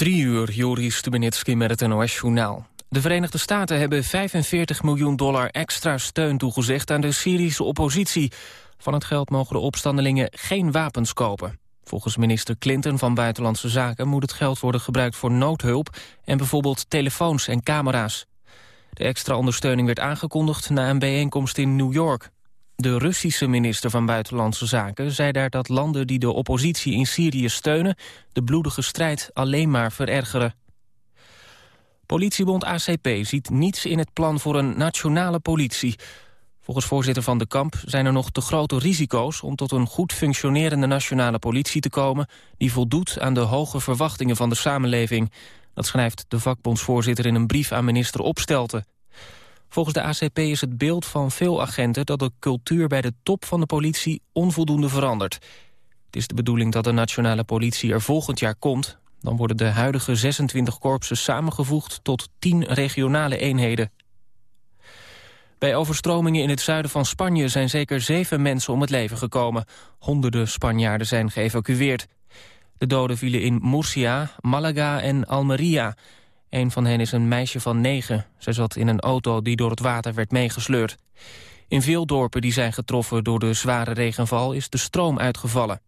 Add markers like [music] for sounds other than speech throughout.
Drie uur, Joris Stubenitski met het NOS-journaal. De Verenigde Staten hebben 45 miljoen dollar extra steun toegezegd aan de Syrische oppositie. Van het geld mogen de opstandelingen geen wapens kopen. Volgens minister Clinton van Buitenlandse Zaken moet het geld worden gebruikt voor noodhulp en bijvoorbeeld telefoons en camera's. De extra ondersteuning werd aangekondigd na een bijeenkomst in New York. De Russische minister van Buitenlandse Zaken zei daar dat landen die de oppositie in Syrië steunen de bloedige strijd alleen maar verergeren. Politiebond ACP ziet niets in het plan voor een nationale politie. Volgens voorzitter Van de Kamp zijn er nog te grote risico's... om tot een goed functionerende nationale politie te komen... die voldoet aan de hoge verwachtingen van de samenleving. Dat schrijft de vakbondsvoorzitter in een brief aan minister Opstelten. Volgens de ACP is het beeld van veel agenten... dat de cultuur bij de top van de politie onvoldoende verandert. Het is de bedoeling dat de nationale politie er volgend jaar komt. Dan worden de huidige 26 korpsen samengevoegd tot 10 regionale eenheden. Bij overstromingen in het zuiden van Spanje zijn zeker zeven mensen om het leven gekomen. Honderden Spanjaarden zijn geëvacueerd. De doden vielen in Murcia, Malaga en Almeria. Een van hen is een meisje van negen. Zij zat in een auto die door het water werd meegesleurd. In veel dorpen die zijn getroffen door de zware regenval is de stroom uitgevallen.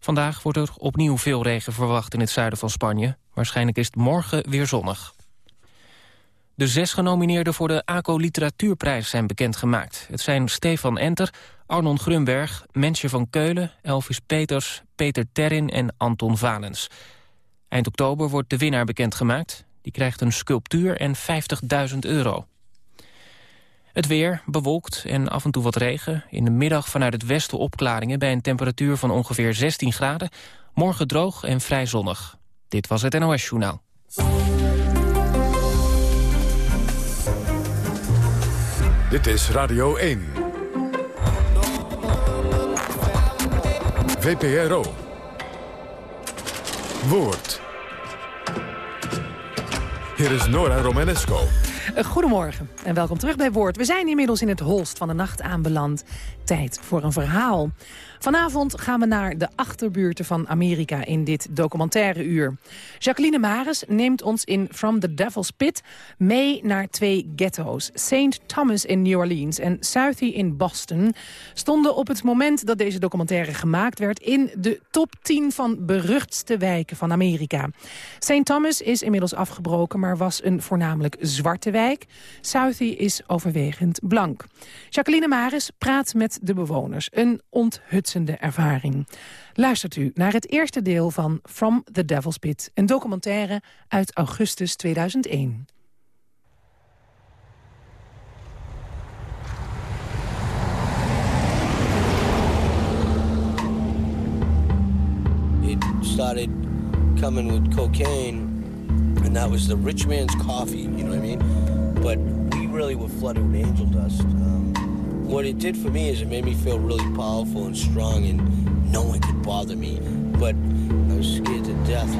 Vandaag wordt er opnieuw veel regen verwacht in het zuiden van Spanje. Waarschijnlijk is het morgen weer zonnig. De zes genomineerden voor de ACO Literatuurprijs zijn bekendgemaakt. Het zijn Stefan Enter, Arnon Grunberg, Mensje van Keulen... Elvis Peters, Peter Terrin en Anton Valens. Eind oktober wordt de winnaar bekendgemaakt. Die krijgt een sculptuur en 50.000 euro. Het weer, bewolkt en af en toe wat regen. In de middag vanuit het westen opklaringen... bij een temperatuur van ongeveer 16 graden. Morgen droog en vrij zonnig. Dit was het NOS Journaal. Dit is Radio 1. VPRO. Woord. Hier is Nora Romanesco. Eh, goedemorgen en welkom terug bij Woord. We zijn inmiddels in het holst van de nacht aanbeland. Tijd voor een verhaal. Vanavond gaan we naar de achterbuurten van Amerika in dit documentaire uur. Jacqueline Maris neemt ons in From the Devil's Pit mee naar twee ghetto's. St. Thomas in New Orleans en Southie in Boston stonden op het moment dat deze documentaire gemaakt werd in de top 10 van beruchtste wijken van Amerika. St. Thomas is inmiddels afgebroken, maar was een voornamelijk zwarte wijk. Southie is overwegend blank. Jacqueline Maris praat met de bewoners. Een ervaring. Luistert u naar het eerste deel van From the Devil's Pit. Een documentaire uit augustus 2001. It started coming with cocaine, and that was the rich man's coffee, you know what I mean? But we really were flooded with angel dust. Um, what it did for me is it made me feel really powerful and strong and no one could bother me. But I was scared to death.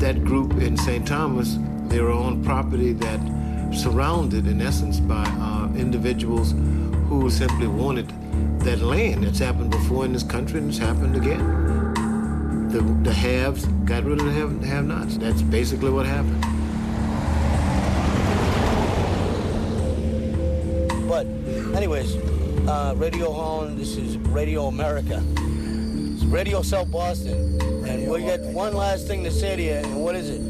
That group in St. Thomas, they were on property that surrounded, in essence, by uh, individuals who simply wanted that land. It's happened before in this country and it's happened again. The, the haves got rid of the have, have-nots. That's basically what happened. Anyways, uh, Radio Holland, this is Radio America. It's Radio South Boston. And we got one last thing to say to you, and what is it?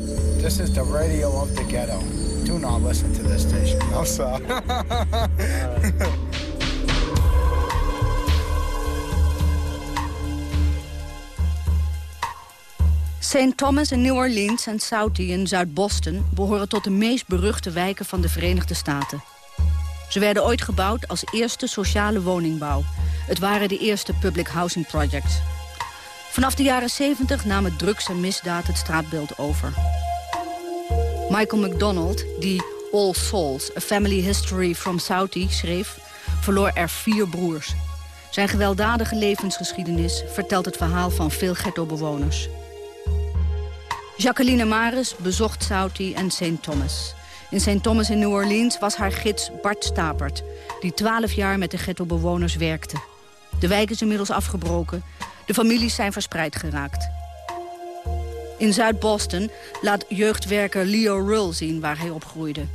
This is the radio of the ghetto. Do not listen to this station. I'm sorry. [laughs] St. Thomas in New Orleans en Southie in Zuid-Boston... behoren tot de meest beruchte wijken van de Verenigde Staten. Ze werden ooit gebouwd als eerste sociale woningbouw. Het waren de eerste public housing projects. Vanaf de jaren 70 namen drugs en misdaad het straatbeeld over. Michael McDonald, die All Souls, A Family History from Southie schreef... verloor er vier broers. Zijn gewelddadige levensgeschiedenis vertelt het verhaal van veel ghettobewoners. Jacqueline Maris bezocht Southie en St. Thomas. In St. Thomas in New Orleans was haar gids Bart Stapert... die twaalf jaar met de ghettobewoners werkte. De wijk is inmiddels afgebroken. De families zijn verspreid geraakt. In Zuid-Boston laat jeugdwerker Leo Rull zien waar hij opgroeide.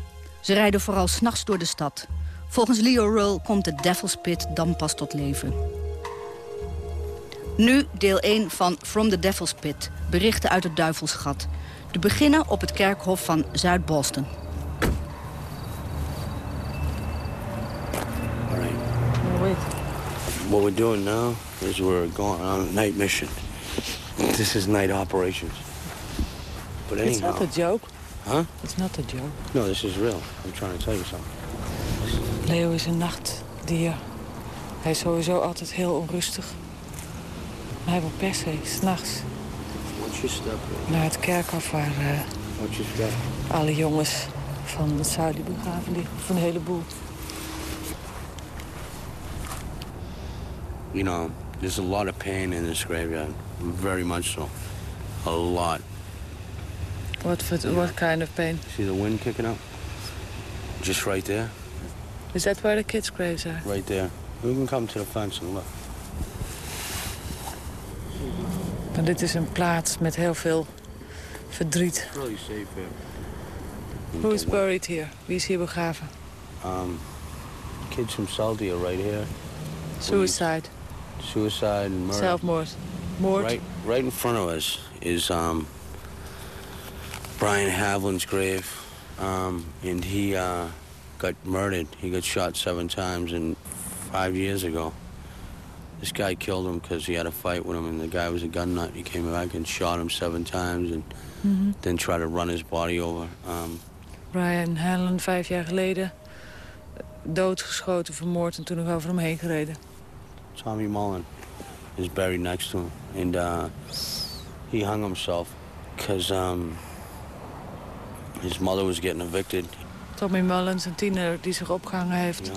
Ze rijden vooral s'nachts door de stad. Volgens Leo Rull komt de Devil's Pit dan pas tot leven. Nu deel 1 van From the Devil's Pit. Berichten uit het duivelsgat. Te beginnen op het kerkhof van Zuid-Boston. All right. What we're doing now is we're going on a night mission. This is night operations. But It's anyhow, not a joke. huh? It's not a joke. No, this is real. I'm trying to tell you something. Leo is een nachtdier. Hij is sowieso altijd heel onrustig. Maar hij wil per se, s'nachts, naar het kerkhof waar eh, alle jongens van het Saudi begraven liggen. Van een heleboel. You know, there's a lot of pain in this graveyard. Very much so. A lot. What, for, what kind of pain? See the wind kicking up? Just right there. Is that where the kids' graves are? Right there. We can come to the fence and look. Maar dit is een plaats met heel veel verdriet. Really safe here. Who is buried here? Wie is hier begraven? Um, kids from Saudi are right here. Suicide. Suicide and murder. Zelfmoord. Moord. Right, right in front of us is um, Brian Havlin's grave, um, and he uh, got murdered. He got shot seven times, and five years ago, this guy killed him because he had a fight with him, and the guy was a gun nut. He came back and shot him seven times, and then tried to run his body over. Um, Brian Hanlon, vijf jaar geleden. Doodgeschoten, vermoord en toen nog over hem heen gereden. Tommy Mullen is buried next to him, and uh, he hung himself because um, his mother was getting evicted. Tommy Mullins, een tiener die zich opgehangen heeft.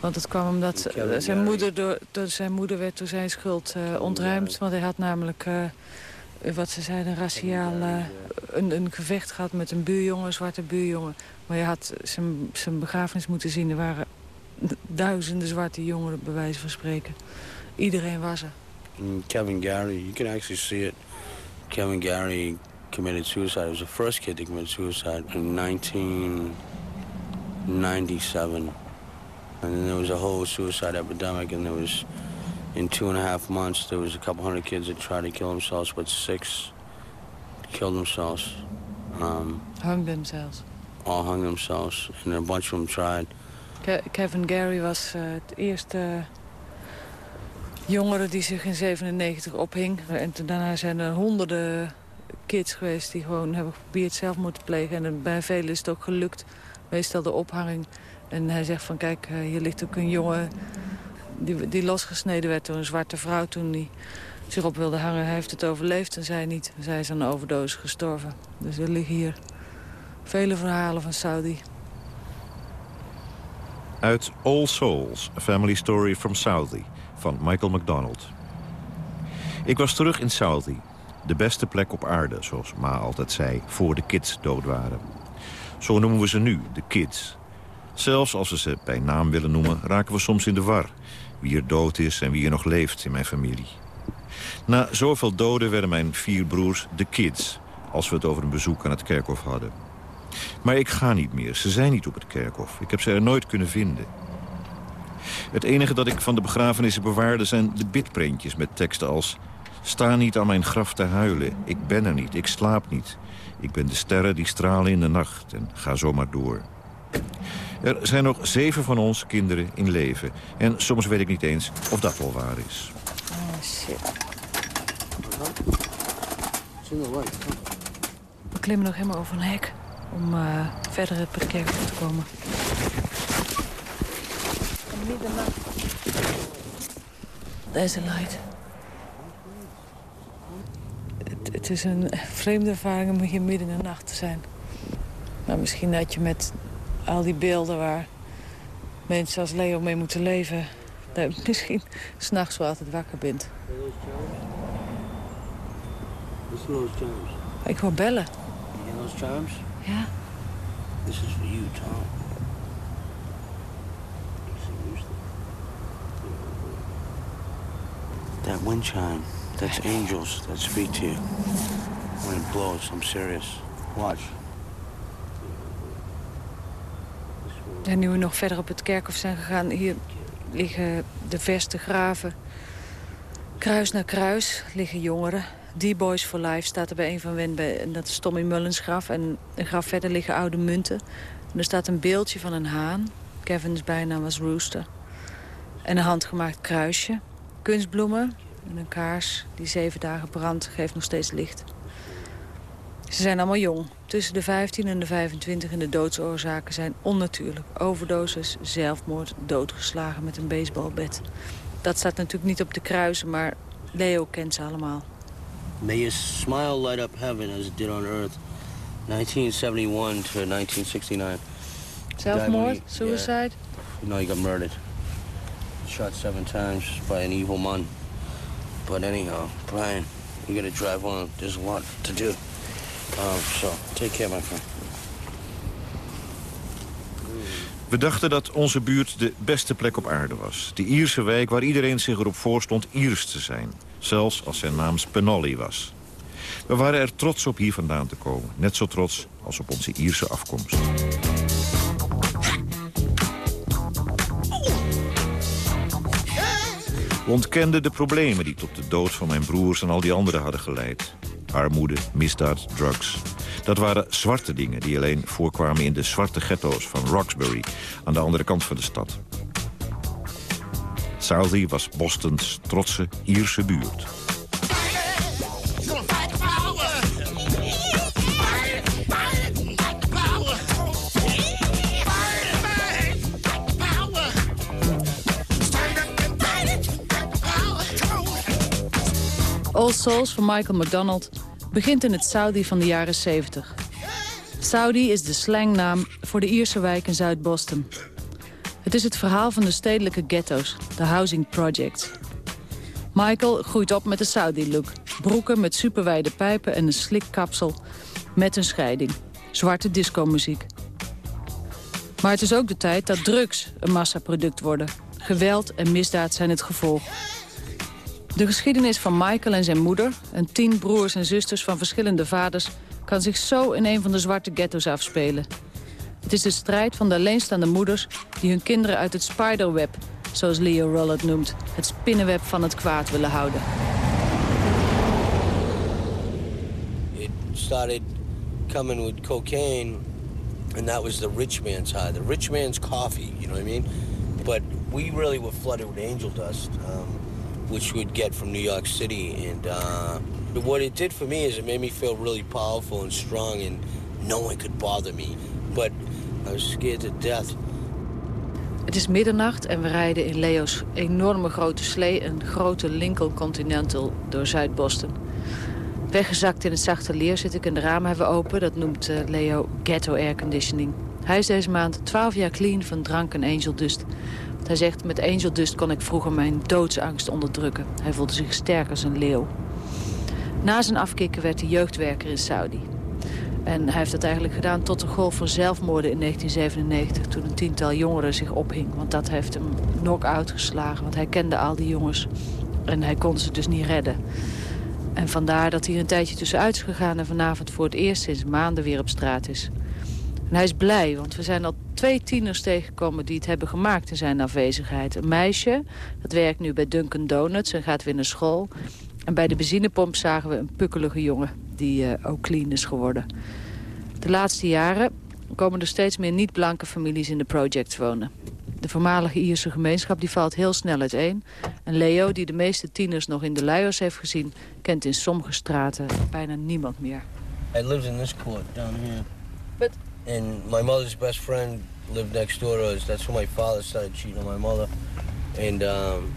Want het kwam omdat eh, zijn, moeder door, door zijn moeder werd door zijn schuld eh, ontruimd. Want hij had namelijk, eh, wat ze zeiden, raciaal eh, een, een gevecht gehad met een buurjongen, een zwarte buurjongen. Maar je had zijn, zijn begrafenis moeten zien. Er waren duizenden zwarte jongeren, bij wijze van spreken. Iedereen was er. Kevin Gary, you can actually see it. Kevin Gary committed suicide. He was the first kid to commit suicide in 1997. And then there was a whole suicide epidemic, and there was, in two and a half months, there was a couple hundred kids that tried to kill themselves, but six killed themselves. Um, Hung themselves. all hung themselves, and a bunch of them tried. Ke- Kevin Gary was eh, het eerste jongere die zich in 97 ophing. En daarna zijn er honderden kids geweest die gewoon hebben geprobeerd zelfmoord te plegen. En bij velen is het ook gelukt. Meestal de ophanging. En hij zegt van kijk, eh, hier ligt ook een jongen die, die losgesneden werd door een zwarte vrouw toen hij zich op wilde hangen. Hij heeft het overleefd en zij niet. Zij is aan een overdosis gestorven. Dus er liggen hier vele verhalen van Saudi. Uit All Souls, A Family Story from Saudi, van Michael McDonald. Ik was terug in Saudi, de beste plek op aarde, zoals Ma altijd zei, voor de kids dood waren. Zo noemen we ze nu, de kids. Zelfs als we ze bij naam willen noemen, raken we soms in de war. Wie er dood is en wie er nog leeft in mijn familie. Na zoveel doden werden mijn vier broers de kids... als we het over een bezoek aan het kerkhof hadden. Maar ik ga niet meer. Ze zijn niet op het kerkhof. Ik heb ze er nooit kunnen vinden. Het enige dat ik van de begrafenissen bewaarde zijn de bidprentjes met teksten als... Sta niet aan mijn graf te huilen. Ik ben er niet. Ik slaap niet. Ik ben de sterren die stralen in de nacht. En ga zo maar door. Er zijn nog zeven van ons kinderen in leven. En soms weet ik niet eens of dat wel waar is. Oh shit. We klimmen nog helemaal over een hek om eh, verder op het kerkhof te komen. Middernacht. Daar is een light. Het, het is een vreemde ervaring om hier midden in de nacht te zijn. Maar misschien dat je met al die beelden waar mensen als Leo mee moeten leven... dat je misschien [laughs] s'nachts wel altijd wakker bent. Ik hoor bellen. Chimes? Ja. This is for you, Tom. That wind chime, that's angels that speak to you. When it blows, I'm serious. Watch. En nu we nog verder op het kerkhof zijn gegaan... hier liggen de verste graven. Kruis naar kruis liggen jongeren. D-Boys for Life staat er bij een van wen bij, en dat is Tommy Mullens graf. En een graf verder liggen oude munten. En er staat een beeldje van een haan. Kevin's bijnaam was Rooster. En een handgemaakt kruisje. Kunstbloemen en een kaars die zeven dagen brandt geeft nog steeds licht. Ze zijn allemaal jong. Tussen de 15 en de 25 en de doodsoorzaken zijn onnatuurlijk. Overdoses, zelfmoord, doodgeslagen met een baseballbed. Dat staat natuurlijk niet op de kruisen, maar Leo kent ze allemaal. May your smile light up heaven as it did on earth. 1971 to 1969. Zelfmoord? Suicide? No, he got murdered. Shot seven times by an evil man. But anyhow, Brian, we gotta drive on. There's a lot to do. Um, so, take care, my friend. We dachten dat onze buurt de beste plek op aarde was. De Ierse wijk waar iedereen zich erop voorstond Iers te zijn. Zelfs als zijn naam Spenolly was. We waren er trots op hier vandaan te komen. Net zo trots als op onze Ierse afkomst. We ontkenden de problemen die tot de dood van mijn broers en al die anderen hadden geleid. Armoede, misdaad, drugs. Dat waren zwarte dingen die alleen voorkwamen in de zwarte ghetto's van Roxbury... aan de andere kant van de stad. Southie was Bostons trotse Ierse buurt. All Souls van Michael McDonald begint in het Saudi van de jaren 70. Saudi is de slangnaam voor de Ierse wijk in Zuid-Boston. Het is het verhaal van de stedelijke ghetto's, de housing projects. Michael groeit op met de Saudi-look. Broeken met superwijde pijpen en een slik kapsel met een scheiding. Zwarte discomuziek. Maar het is ook de tijd dat drugs een massaproduct worden. Geweld en misdaad zijn het gevolg. De geschiedenis van Michael en zijn moeder... en tien broers en zusters van verschillende vaders... kan zich zo in een van de zwarte ghetto's afspelen. Het is de strijd van de alleenstaande moeders... die hun kinderen uit het spiderweb, zoals Leo het noemt... het spinnenweb van het kwaad willen houden. It started coming with cocaine, and that was the rich man's high, the rich man's coffee, you know what I mean? But we really were flooded with angel dust. Um, which we'd get from New York City. And uh, what it did for me is it made me feel really powerful and strong, and no one could bother me. But I was scared to death. Het is middernacht en we rijden in Leo's enorme grote slee... een grote Lincoln Continental door Zuid-Boston. Weggezakt in het zachte leer zit ik en de ramen hebben we open. Dat noemt uh, Leo ghetto airconditioning. Hij is deze maand 12 jaar clean van drank en angel dust. Hij zegt, met Angel Dust kon ik vroeger mijn doodsangst onderdrukken. Hij voelde zich sterk als een leeuw. Na zijn afkicken werd hij jeugdwerker in Saudi. En hij heeft dat eigenlijk gedaan tot de golf van zelfmoorden in 1997... toen een tiental jongeren zich ophing. Want dat heeft hem knock-out geslagen, want hij kende al die jongens. En hij kon ze dus niet redden. En vandaar dat hij er een tijdje tussenuit is gegaan... en vanavond voor het eerst sinds maanden weer op straat is. En hij is blij, want we zijn al twee tieners tegengekomen die het hebben gemaakt in zijn afwezigheid. Een meisje, dat werkt nu bij Dunkin' Donuts en gaat weer naar school. En bij de benzinepomp zagen we een pukkelige jongen die uh, ook clean is geworden. De laatste jaren komen er steeds meer niet-blanke families in de projects wonen. De voormalige Ierse gemeenschap die valt heel snel uiteen. En Leo, die de meeste tieners nog in de luiers heeft gezien... kent in sommige straten bijna niemand meer. I lived in this court down here. But And my mother's best friend lived next door to us. That's when my father started cheating on my mother. And um,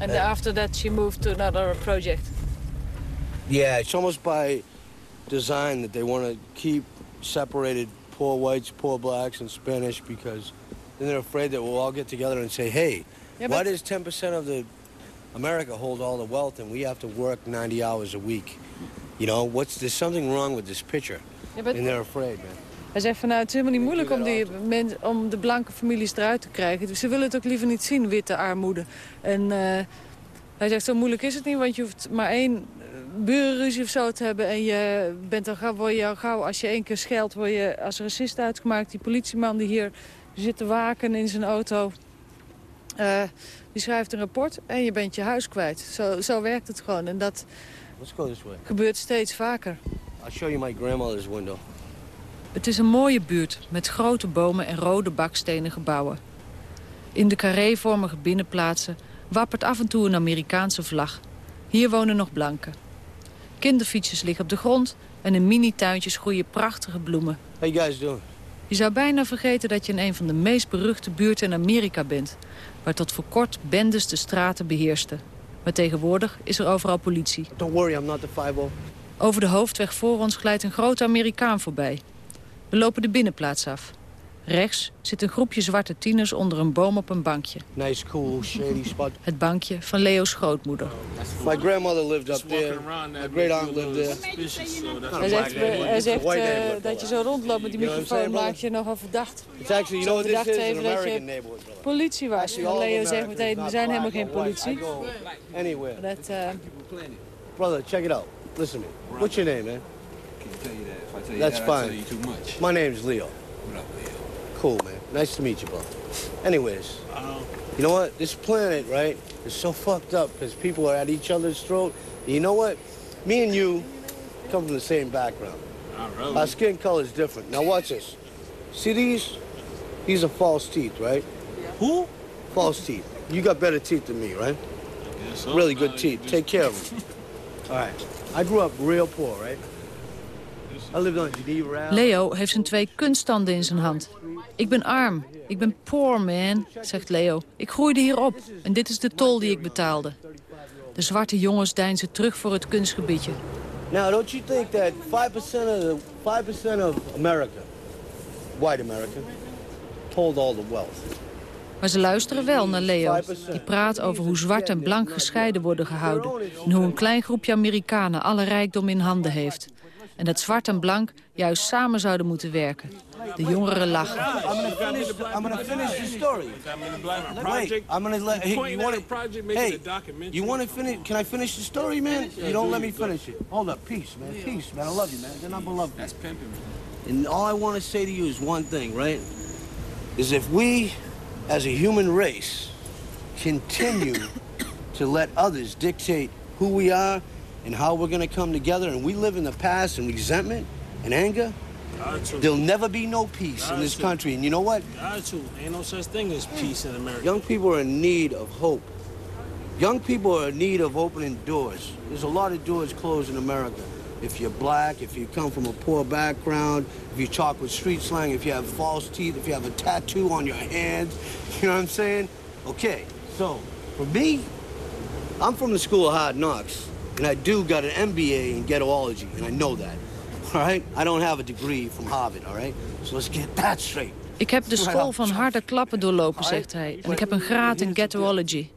and after that, she moved to another project. Yeah, it's almost by design that they want to keep separated poor whites, poor blacks, and Spanish because then they're afraid that we'll all get together and say, "Hey, yeah, why does 10% of the America hold all the wealth and we have to work 90 hours a week? You know, what's there's something wrong with this picture?" Yeah, and they're afraid, man. Hij zegt van nou, het is helemaal niet moeilijk om, die om de blanke families eruit te krijgen. Ze willen het ook liever niet zien, witte armoede. En uh, Hij zegt, zo moeilijk is het niet, want je hoeft maar één eh, burenruzie of zo te hebben. En je bent dan gauw, word je gauw, als je één keer scheldt, word je als racist uitgemaakt. Die politieman die hier zit te waken in zijn auto, uh, die schrijft een rapport en je bent je huis kwijt. Zo, zo werkt het gewoon. En dat gebeurt steeds vaker. I'll show you my grandmother's window. Het is een mooie buurt met grote bomen en rode bakstenen gebouwen. In de carrévormige binnenplaatsen wappert af en toe een Amerikaanse vlag. Hier wonen nog blanken. Kinderfietsjes liggen op de grond en in mini-tuintjes groeien prachtige bloemen. You guys doing? Je zou bijna vergeten dat je in een van de meest beruchte buurten in Amerika bent... waar tot voor kort bendes de straten beheersten. Maar tegenwoordig is er overal politie. Don't worry, I'm not the 50. Over de hoofdweg voor ons glijdt een grote Amerikaan voorbij. We lopen de binnenplaats af. Rechts zit een groepje zwarte tieners onder een boom op een bankje. Nice, cool, shady spot. Het bankje van Leo's grootmoeder. My grandmother lived up there. My great aunt lived there. Hij zegt, hij zegt uh, dat je zo rondloopt met die microfoon, maak je nogal verdacht. It's actually, you know what this is? An American neighborhood, brother. politie was. Leo zegt meteen, we zijn helemaal geen politie. Anywhere. Dat, uh, Brother, check it out. Listen to me. What's your name, man? Tell you that. If I tell you That's that, I fine. tell you too much. My name's Leo. What up, Leo? Cool, man. Nice to meet you, brother. Anyways, um, you know what? This planet, right, is so fucked up because people are at each other's throat. And you know what? Me and you come from the same background. Our skin color is different. Now watch this. See these? These are false teeth, right? Yeah. Who? False teeth. You got better teeth than me, right? So. Really good teeth. Take care of [laughs] them. All right. I grew up real poor, right? Leo heeft zijn twee kunsttanden in zijn hand. Ik ben arm. Ik ben poor, man, zegt Leo. Ik groeide hier op en dit is de tol die ik betaalde. De zwarte jongens deinzen terug voor het kunstgebiedje. Now, don't you think that 5% of the 5% of America, white America, hold all the wealth? Maar ze luisteren wel naar Leo. Die praat over hoe zwart en blank gescheiden worden gehouden. En hoe een klein groepje Amerikanen alle rijkdom in handen heeft. En dat zwart en blank juist samen zouden moeten werken. De jongeren lachen. I'm gonna finish. I'm gonna finish the story. Wait, I'm gonna let. Hey, you want to? Hey, you want to finish? Can I finish the story, man? You don't let me finish it. Hold up, peace, man, peace, man. I love you, man. Then I love you. That's pimping. And all I want to say to you is one thing, right? Is if we, as a human race, continue [coughs] to let others dictate who we are and how we're going to come together, and we live in the past and resentment and anger, there'll never be no peace in this country. And you know what? Got. Ain't no such thing as peace in America. Young people are in need of hope. Young people are in need of opening doors. There's a lot of doors closed in America. If you're black, if you come from a poor background, if you talk with street slang, if you have false teeth, if you have a tattoo on your hand, [laughs] you know what I'm saying? Okay, so for me, I'm from the school of hard knocks, and I do got an MBA in ghettoology, and I know that. [laughs] All right? I don't have a degree from Harvard, all right? So let's get that straight. Ik heb de school van harde klappen doorlopen, zegt hij. En ik heb een graad in ghettoology.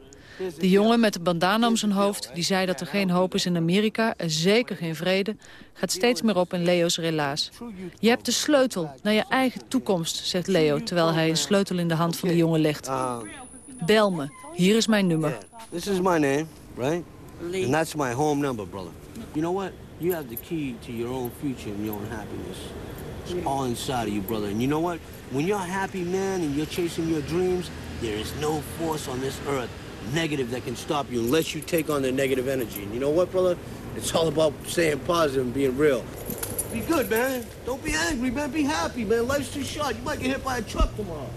De jongen met de bandana om zijn hoofd, die zei dat er geen hoop is in Amerika... en zeker geen vrede, gaat steeds meer op in Leo's relaas. Je hebt de sleutel naar je eigen toekomst, zegt Leo... terwijl hij een sleutel in de hand van de jongen legt. Bel me, hier is mijn nummer. This is my name, right? And that's my home number, brother. You know what? You have the key to your own future and your own happiness. It's all inside of you, brother. And you know what? When you're a happy man and you're chasing your dreams, there is no force on this earth negative that can stop you unless you take on the negative energy. And you know what, brother? It's all about staying positive and being real. Be good, man. Don't be angry, man. Be happy, man. Life's too short. You might get hit by a truck tomorrow.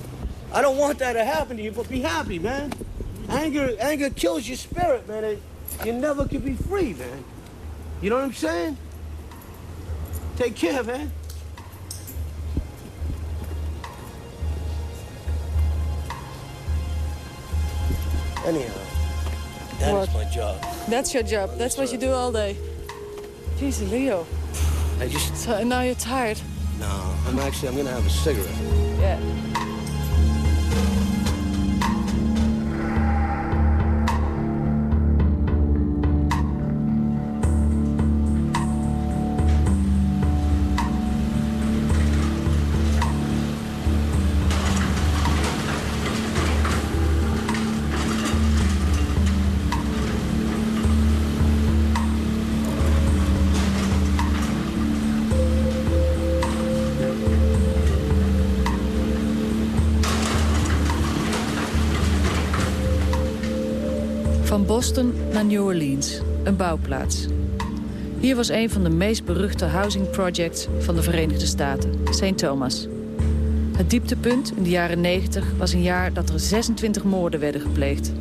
I don't want that to happen to you, but be happy, man. Anger, anger kills your spirit, man. It- you never can be free, man. You know what I'm saying? Take care, man. Anyhow, that is What? my job. that's your job. That's what you do all day. Jeez, Leo. I just So, now you're tired. no. I'm actually I'm gonna have a cigarette. Yeah. Boston naar New Orleans, een bouwplaats. Hier was een van de meest beruchte housing projects van de Verenigde Staten, St. Thomas. Het dieptepunt in de jaren 90 was een jaar dat er 26 moorden werden gepleegd.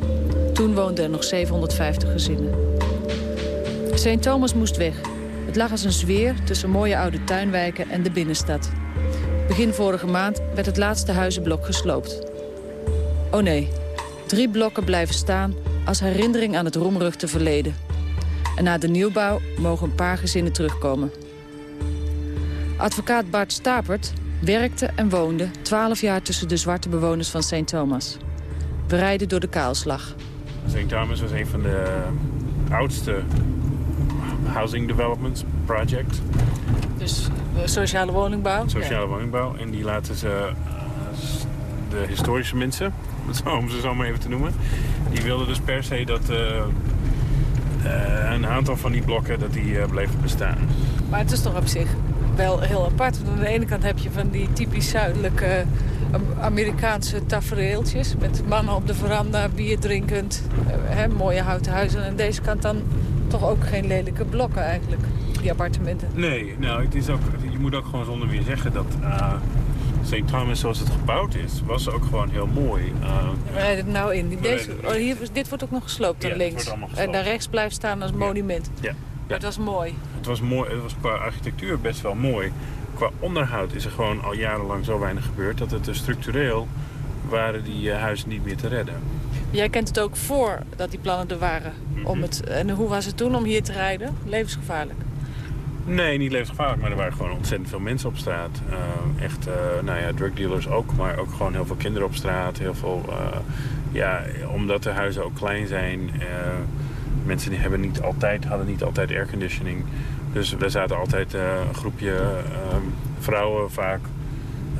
Toen woonden er nog 750 gezinnen. St. Thomas moest weg. Het lag als een zweer tussen mooie oude tuinwijken en de binnenstad. Begin vorige maand werd het laatste huizenblok gesloopt. Oh nee, drie blokken blijven staan als herinnering aan het roemruchte verleden. En na de nieuwbouw mogen een paar gezinnen terugkomen. Advocaat Bart Stapert werkte en woonde 12 jaar tussen de zwarte bewoners van St. Thomas. We rijden door de kaalslag. St. Thomas was een van de oudste housing developments project. Dus uh, sociale woningbouw? Sociale woningbouw. En die laten ze uh, de historische mensen, om ze zo maar even te noemen... die wilden dus per se dat uh, een aantal van die blokken dat die bleven bestaan. Maar het is toch op zich wel heel apart. Want aan de ene kant heb je van die typisch zuidelijke Amerikaanse tafereeltjes... met mannen op de veranda, bier drinkend, hè, mooie houten huizen. En aan deze kant dan toch ook geen lelijke blokken eigenlijk, die appartementen. Nee, nou, het is ook, je moet ook gewoon zonder meer zeggen dat uh, St. Thomas zoals het gebouwd is, was ook gewoon heel mooi. Uh, we rijden er nou in. Deze, oh, hier, dit wordt ook nog gesloopt ja, links. En daar rechts blijft staan als monument. Ja. ja. Het was mooi. Het was mooi. Het was qua architectuur best wel mooi. Qua onderhoud is er gewoon al jarenlang zo weinig gebeurd dat het structureel waren die uh, huizen niet meer te redden. Jij kent het ook voor dat die plannen er waren. Mm -hmm. om het, en hoe was het toen om hier te rijden? Levensgevaarlijk? Nee, niet levensgevaarlijk, maar er waren gewoon ontzettend veel mensen op straat. Uh, echt, uh, nou ja, drugdealers ook, maar ook gewoon heel veel kinderen op straat. Heel veel, uh, ja, omdat de huizen ook klein zijn. mensen die hebben niet altijd, hadden niet altijd airconditioning. Dus we zaten altijd een groepje ehm, vrouwen vaak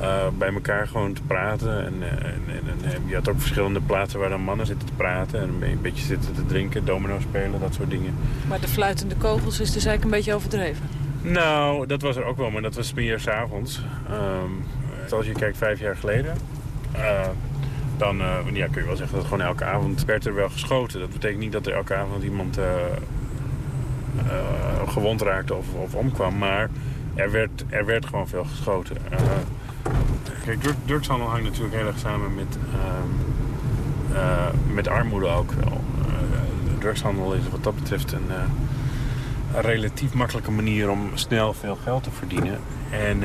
uh, bij elkaar gewoon te praten. En, uh, en, en, je had ook verschillende plaatsen waar dan mannen zitten te praten. En een beetje zitten te drinken, domino spelen, dat soort dingen. Maar de fluitende kogels is dus eigenlijk een beetje overdreven? Nou, dat was er ook wel, maar dat was meer s'avonds. Um, als je kijkt vijf jaar geleden... Uh, dan ja, kun je wel zeggen dat gewoon elke avond werd er wel geschoten. Dat betekent niet dat er elke avond iemand gewond raakte of, of omkwam. Maar er werd, er werd gewoon veel geschoten. Kijk, drugshandel hangt natuurlijk heel erg samen met, uh, uh, met armoede ook wel. Uh, drugshandel is wat dat betreft een, een, relatief makkelijke manier om snel veel geld te verdienen. En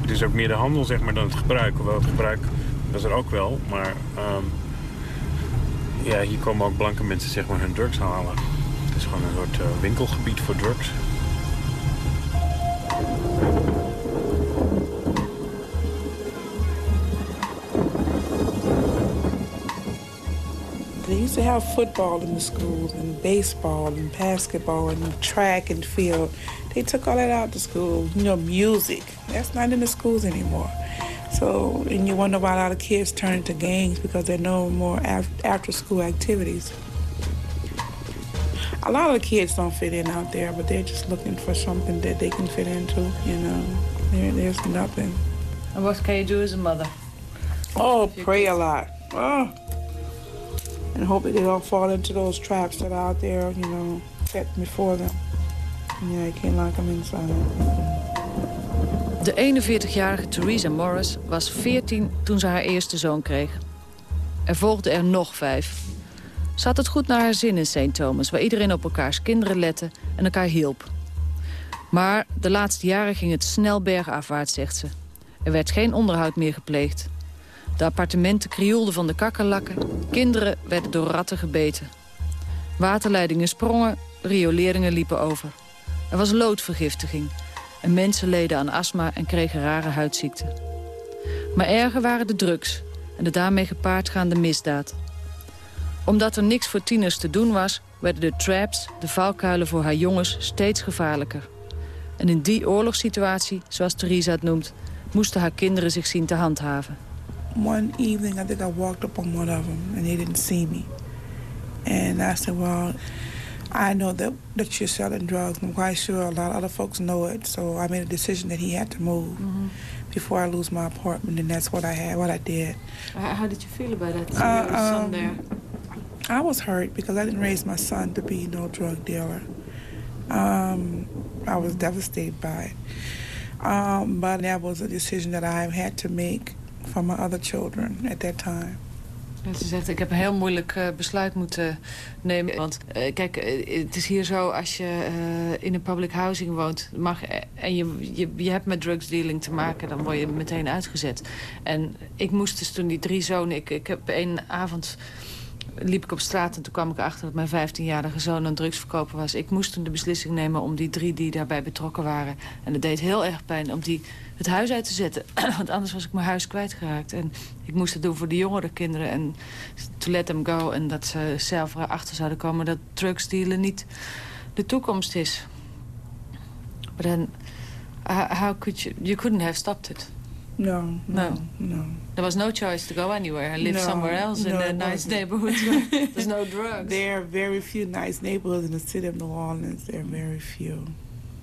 het is ook meer de handel zeg maar, dan het gebruik. Hoewel het gebruik was er ook wel, maar um, ja, hier komen ook blanke mensen zeg maar, hun drugs halen. Het is gewoon een soort winkelgebied voor drugs. To have football in the schools and baseball and basketball and track and field. They took all that out to school. You know, music. That's not in the schools anymore. So, and you wonder why a lot of kids turn into gangs because there are no more after school activities. A lot of the kids don't fit in out there, but they're just looking for something that they can fit into, you know. There, there's nothing. And what can you do as a mother? Oh, pray a lot. Oh. And hope that they don't fall into those traps that are out there, you know, set before them. Yeah, you can't lock them. De 41-jarige Theresa Morris was 14 toen ze haar eerste zoon kreeg. Er volgden er nog vijf. Ze had het goed naar haar zin in St. Thomas... waar iedereen op elkaars kinderen lette en elkaar hielp. Maar de laatste jaren ging het snel bergafwaarts, zegt ze. Er werd geen onderhoud meer gepleegd. De appartementen krioelden van de kakkerlakken. Kinderen werden door ratten gebeten. Waterleidingen sprongen, rioleringen liepen over. Er was loodvergiftiging. En mensen leden aan astma en kregen rare huidziekten. Maar erger waren de drugs en de daarmee gepaardgaande misdaad. Omdat er niks voor tieners te doen was... werden de traps, de valkuilen voor haar jongens, steeds gevaarlijker. En in die oorlogssituatie, zoals Theresa het noemt... moesten haar kinderen zich zien te handhaven. One evening, I think I walked up on one of them, and they didn't see me. And I said, well, I know that, that you're selling drugs. I'm quite sure a lot of other folks know it. So I made a decision that he had to move mm -hmm. before I lose my apartment, and that's what I had, what I did. How did you feel about that? Uh, um, son there. I was hurt because I didn't raise my son to be no drug dealer. Um, I was devastated by it. Um, but that was a decision that I had to make for my other children at that time. Ze zegt, ik heb een heel moeilijk uh, besluit moeten nemen. Want uh, kijk, uh, het is hier zo, als je in een public housing woont... Mag, en je, je, hebt met drugsdealing te maken, dan word je meteen uitgezet. En ik moest dus toen die drie zonen... Ik, ik heb één avond liep ik op straat en toen kwam ik achter dat mijn 15-jarige zoon een drugsverkoper was. Ik moest toen de beslissing nemen om die drie die daarbij betrokken waren. En het deed heel erg pijn om die het huis uit te zetten. [clears throat] Want anders was ik mijn huis kwijtgeraakt. En ik moest het doen voor de jongere kinderen. En to let them go. En dat ze zelf erachter zouden komen dat drugsdealen niet de toekomst is. But then, how could you... You couldn't have stopped it. No, no, no. There was no choice to go anywhere. I live no, somewhere else no, in a nice neighborhood [laughs] there's no drugs. There are very few nice neighborhoods in the city of New Orleans. There are very few.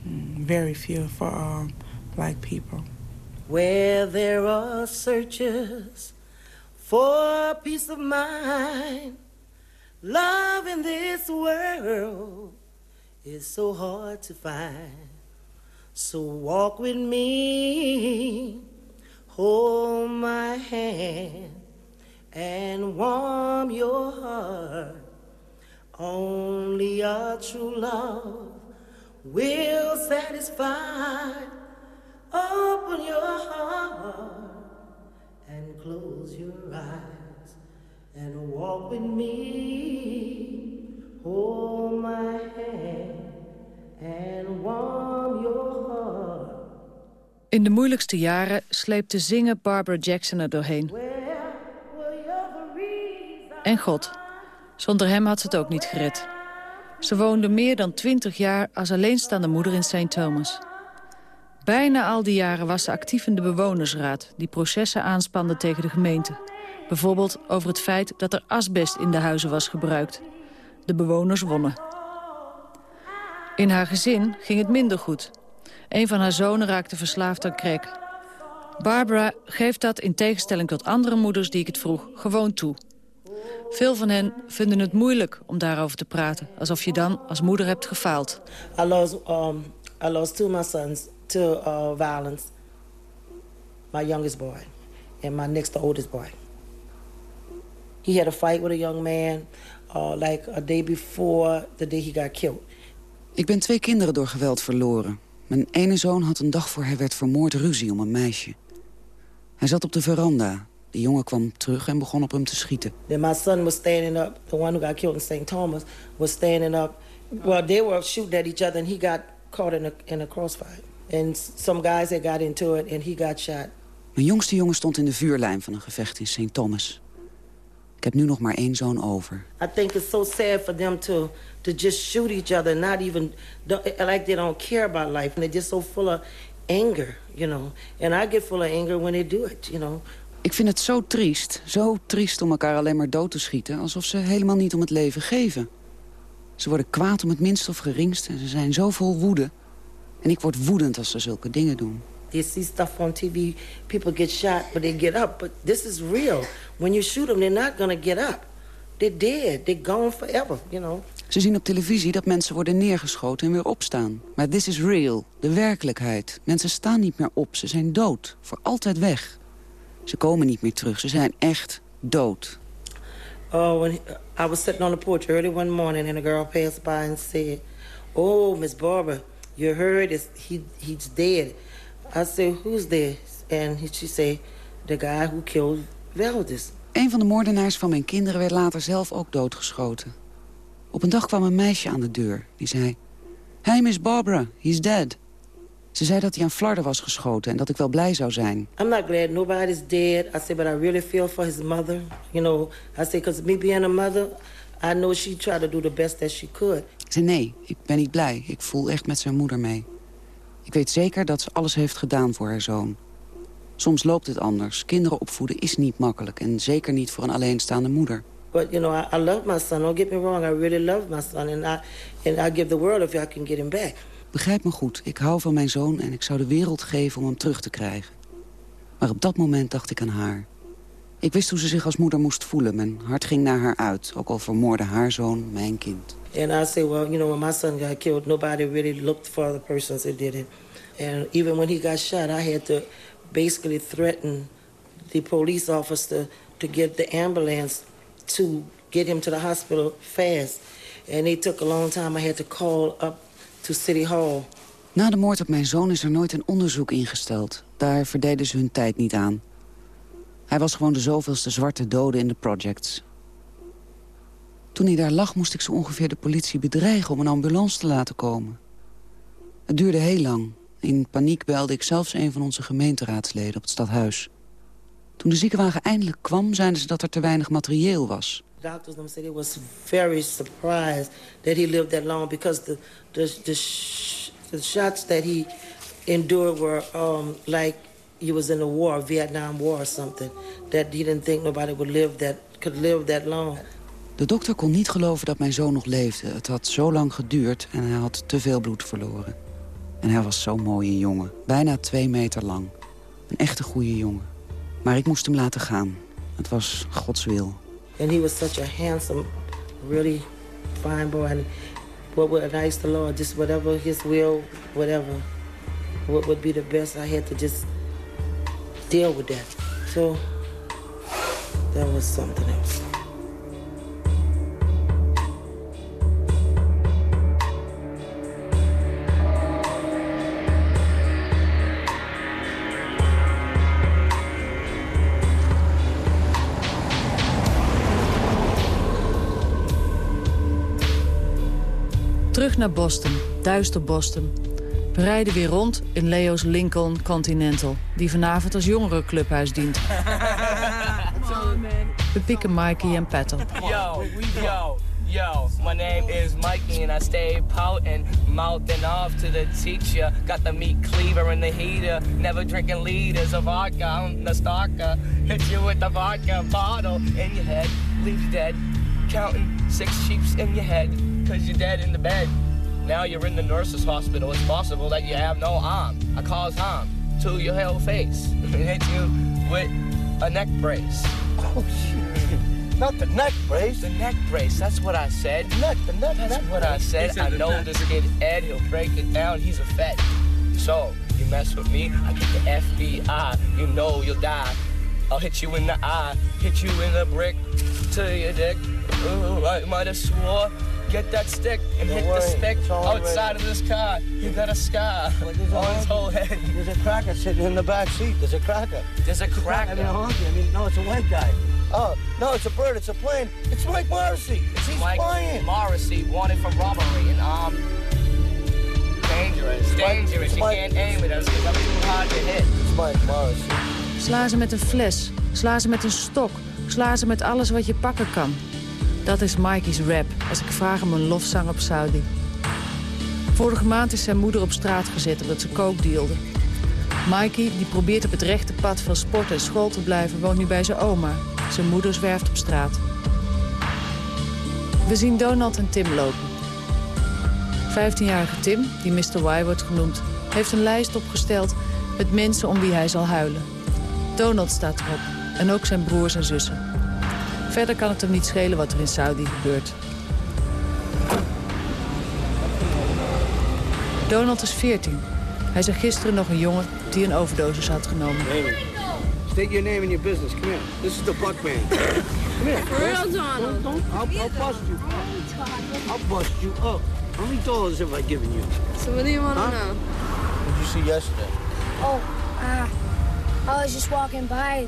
Mm, very few for um, black people. Where there are searches for peace of mind, love in this world is so hard to find. So walk with me Hold my hand and warm your heart. Only a true love will satisfy. Open your heart and close your eyes and walk with me. Hold my hand and warm your heart. In de moeilijkste jaren sleepte zingen Barbara Jackson er doorheen. En God. Zonder hem had ze het ook niet gered. Ze woonde meer dan twintig jaar als alleenstaande moeder in St. Thomas. Bijna al die jaren was ze actief in de bewonersraad... die processen aanspande tegen de gemeente. Bijvoorbeeld over het feit dat er asbest in de huizen was gebruikt. De bewoners wonnen. In haar gezin ging het minder goed. Een van haar zonen raakte verslaafd aan crack. Barbara geeft dat in tegenstelling tot andere moeders die ik het vroeg gewoon toe. Veel van hen vinden het moeilijk om daarover te praten. Alsof je dan als moeder hebt gefaald. I lost, um, sons to uh, violence. My youngest boy and my next oldest boy. He had a fight with a young man uh, like a day before the day he got killed. Ik ben twee kinderen door geweld verloren. Mijn ene zoon had een dag voor hij werd vermoord ruzie om een meisje. Hij zat op de veranda. De jongen kwam terug en begon op hem te schieten. Then my son was standing up. The one who got killed in St. Thomas was standing up. Well, they were shooting at each other and he got caught in a, in a crossfire. And some guys had got into it and he got shot. Mijn jongste jongen stond in de vuurlijn van een gevecht in St. Thomas. Ik heb nu nog maar één zoon over. I think it's so sad for them to to just shoot each other, not even like they don't care about life, and they're just so full of anger, you know. And I get full of anger when they do it, you know. Ik vind het zo triest, zo triest om elkaar alleen maar dood te schieten... alsof ze helemaal niet om het leven geven. Ze worden kwaad om het minst of geringst en ze zijn zo vol woede. En ik word woedend als ze zulke dingen doen. They see stuff on TV, people get shot, but they get up. But this is real. When you shoot them, they're not gonna get up. They're dead, they're gone forever, you know. Ze zien op televisie dat mensen worden neergeschoten en weer opstaan. Maar this is real, de werkelijkheid. Mensen staan niet meer op, ze zijn dood. Voor altijd weg. Ze komen niet meer terug, ze zijn echt dood. Oh, when I was sitting on the porch early one morning and a girl passed by and said, "Oh, Miss Barbara, you heard is he he's dead." I said, "Who's dead?" And she said, "The guy who killed Valdez." Een van de moordenaars van mijn kinderen werd later zelf ook doodgeschoten. Op een dag kwam een meisje aan de deur. Die zei... Hey, Miss Barbara, he's dead. Ze zei dat hij aan flarden was geschoten en dat ik wel blij zou zijn. I'm not glad nobody's dead. I said, but I really feel for his mother. You know, I said, because me being a mother, I know she tried to do the best that she could. Zei, nee, ik ben niet blij. Ik voel echt met zijn moeder mee. Ik weet zeker dat ze alles heeft gedaan voor haar zoon. Soms loopt het anders. Kinderen opvoeden is niet makkelijk. En zeker niet voor een alleenstaande moeder. But you know, I, I love my son. Don't get me wrong. I really love my son, and I and I give the world if I can get him back. Begrijp me goed. Ik hou van mijn zoon en ik zou de wereld geven om hem terug te krijgen. Maar op dat moment dacht ik aan haar. Ik wist hoe ze zich als moeder moest voelen. Mijn hart ging naar haar uit, ook al vermoorde haar zoon mijn kind. And I say, well, you know, when my son got killed, nobody really looked for the persons that did it. And even when he got shot, I had to basically threaten the police officer to get the ambulance to get him to the hospital fast. And it took a long time. I had to call up to City Hall. Na de moord op mijn zoon is er nooit een onderzoek ingesteld. Daar verdeden ze hun tijd niet aan. Hij was gewoon de zoveelste zwarte dode in de projects. Toen hij daar lag, moest ik zo ongeveer de politie bedreigen... om een ambulance te laten komen. Het duurde heel lang. In paniek belde ik zelfs een van onze gemeenteraadsleden op het stadhuis. Toen de ziekenwagen eindelijk kwam, zeiden ze dat er te weinig materieel was. Doctors them said they was very surprised that he lived that long because the the the, the shots that he endured were um, like he was in a war, Vietnam War or something. That he didn't think nobody would live that could live that long. De dokter kon niet geloven dat mijn zoon nog leefde. Het had zo lang geduurd en hij had te veel bloed verloren. En hij was zo'n mooie jongen. Bijna twee meter lang. Een echte goede jongen. Maar ik moest hem laten gaan. Het was Gods wil. And he was such a handsome, really fine boy. And what would I the Lord, just whatever his will, whatever, what would be the best, I had to just deal with that. So that was something else. Terug naar Boston, duister Boston. We rijden weer rond in Leo's Lincoln Continental... die vanavond als jongerenclubhuis dient. We pikken Mikey en Pat op. Yo, yo, yo, my name is Mikey and I stay pouting, mouthing off to the teacher. Got the meat cleaver and the heater, never drinking liters of vodka. I'm the stalker, hit you with the vodka bottle in your head, leave you dead. Counting six sheeps in your head, cause you're dead in the bed. Now you're in the nurse's hospital, it's possible that you have no arm. I cause harm to your whole face, [laughs] hit you with a neck brace. Oh, shit. Not the neck brace. The neck brace, that's what I said. Neck, the neck, That's neck what I brace. said. I know this kid Ed, he'll break it down. He's a vet. So, you mess with me, I get the FBI. You know you'll die. I'll hit you in the eye, hit you in the brick to your dick. Ooh, I might have swore. Get that stick and Don't hit worry, the stick it's outside of this car. You got a scar on his whole head. There's a cracker sitting in the back seat. There's a cracker. There's a I cracker. mean, a honky. I mean, no, it's a white guy. Oh, no, it's a bird. It's a plane. It's Mike Morrissey. He's Mike flying. Morrissey wanted for robbery and um dangerous, dangerous. You can't aim at us because I'm too hard to hit. It's Mike Morrissey. Sla ze met een fles, sla ze met een stok, sla ze met alles wat je pakken kan. Dat is Mikey's rap als ik vraag om een lofzang op Saudi. Vorige maand is zijn moeder op straat gezet omdat ze coke dealde. Mikey, die probeert op het rechte pad van sport en school te blijven, woont nu bij zijn oma. Zijn moeder zwerft op straat. We zien Donald en Tim lopen. 15-jarige Tim, die Mr. Y wordt genoemd, heeft een lijst opgesteld met mensen om wie hij zal huilen. Donald staat erop en ook zijn broers en zussen. Verder kan het hem niet schelen wat er in Saudi gebeurt. Donald is 14. Hij zei gisteren nog een jongen die een overdosis had genomen. State your name and your business. Come here. This is the Buck Man. Come here. [laughs] For real, Donald. Don't, I'll, I'll bust you. I'll bust you up. How many dollars have I given you? So what do you want to Huh? know? What did you see yesterday? Oh, uh, I was just walking by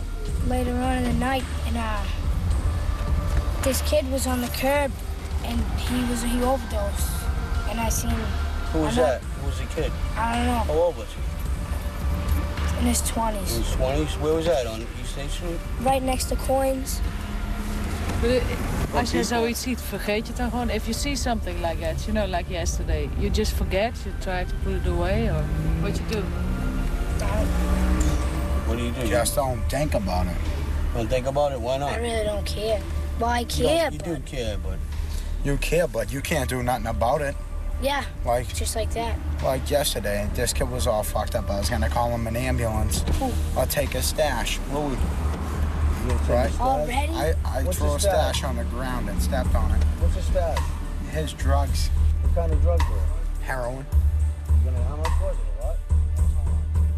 later on in the night, and uh, this kid was on the curb, and he was he overdosed, and I seen him. Who was that? Who was the kid? I don't know. How old was he? In his twenties. In his 20s? Where was that? On East State Street? right next to coins. Als je zoiets ziet, vergeet je het dan gewoon. If you see something like that, you know, like yesterday, you just forget, you try to put it away, or what you do? What do you do? Just don't think about it. Don't think about it? Why not? I really don't care. Well, I You care, You but do care, but... You care, but you can't do nothing about it. yeah, Like, just like that. like yesterday, this kid was all fucked up. I was gonna call him an ambulance or take his stash. Louis. Right? Already? I, I What's threw a stash? stash on the ground and stepped on it. What's your stash? His drugs. What kind of drugs were it? Heroin. You gonna, how much was it? What?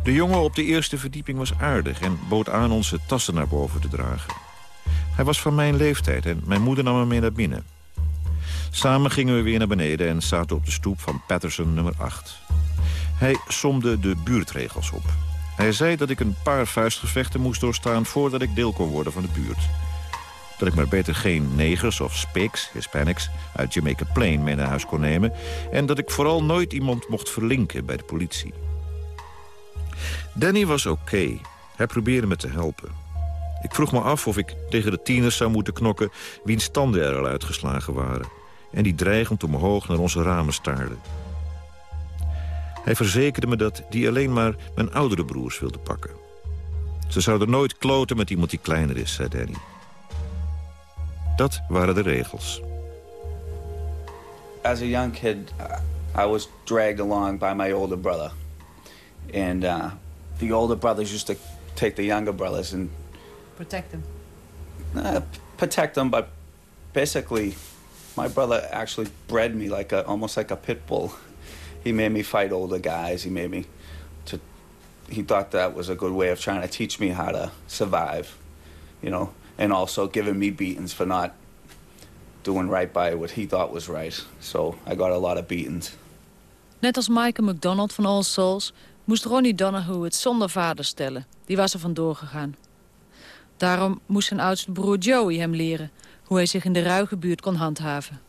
De jongen op de eerste verdieping was aardig en bood aan onze tassen naar boven te dragen. Hij was van mijn leeftijd en mijn moeder nam hem mee naar binnen. Samen gingen we weer naar beneden en zaten op de stoep van Patterson nummer 8. Hij somde de buurtregels op. Hij zei dat ik een paar vuistgevechten moest doorstaan voordat ik deel kon worden van de buurt. Dat ik maar beter geen negers of speaks, Hispanics, uit Jamaica Plain mee naar huis kon nemen... en dat ik vooral nooit iemand mocht verlinken bij de politie. Danny was oké. Hij probeerde me te helpen. Ik vroeg me af of ik tegen de tieners zou moeten knokken... wiens tanden er al uitgeslagen waren... en die dreigend omhoog naar onze ramen staarden. Hij verzekerde me dat die alleen maar mijn oudere broers wilde pakken. Ze zouden nooit kloten met iemand die kleiner is, zei Danny. Dat waren de regels. As a young kid, I was dragged along by my older brother. And uh, the older brothers used to take the younger brothers and Protect them. uh, protect them, but basically, my brother actually bred me like a almost like a pit bull. He made me fight older guys. He made me to. He thought that was a good way of trying to teach me how to survive, you know, and also giving me beatings for not doing right by what he thought was right. So I got a lot of beatings. Net als Michael McDonald van All Souls moest Ronnie Donahue het zonder vader stellen. Die was er vandoor gegaan. Daarom moest zijn oudste broer Joey hem leren hoe hij zich in de ruige buurt kon handhaven.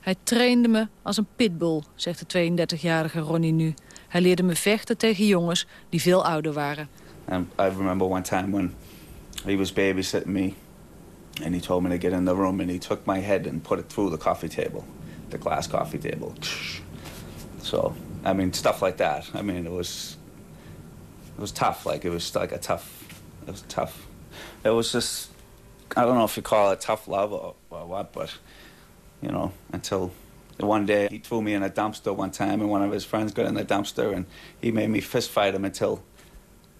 Hij trainde me als een pitbull, zegt de 32-jarige Ronnie nu. Hij leerde me vechten tegen jongens die veel ouder waren. And I remember one time when he was babysitting me, and he told me to get in the room, and he took my head and put it through the coffee table, the glass coffee table. So, I mean, stuff like that. I mean, it was it was tough. Like it was like a tough. It was tough. It was just I don't know if you call it tough love or, or what, but you know, until one day he threw me in a dumpster one time, and one of his friends got in the dumpster, and he made me fist fight him until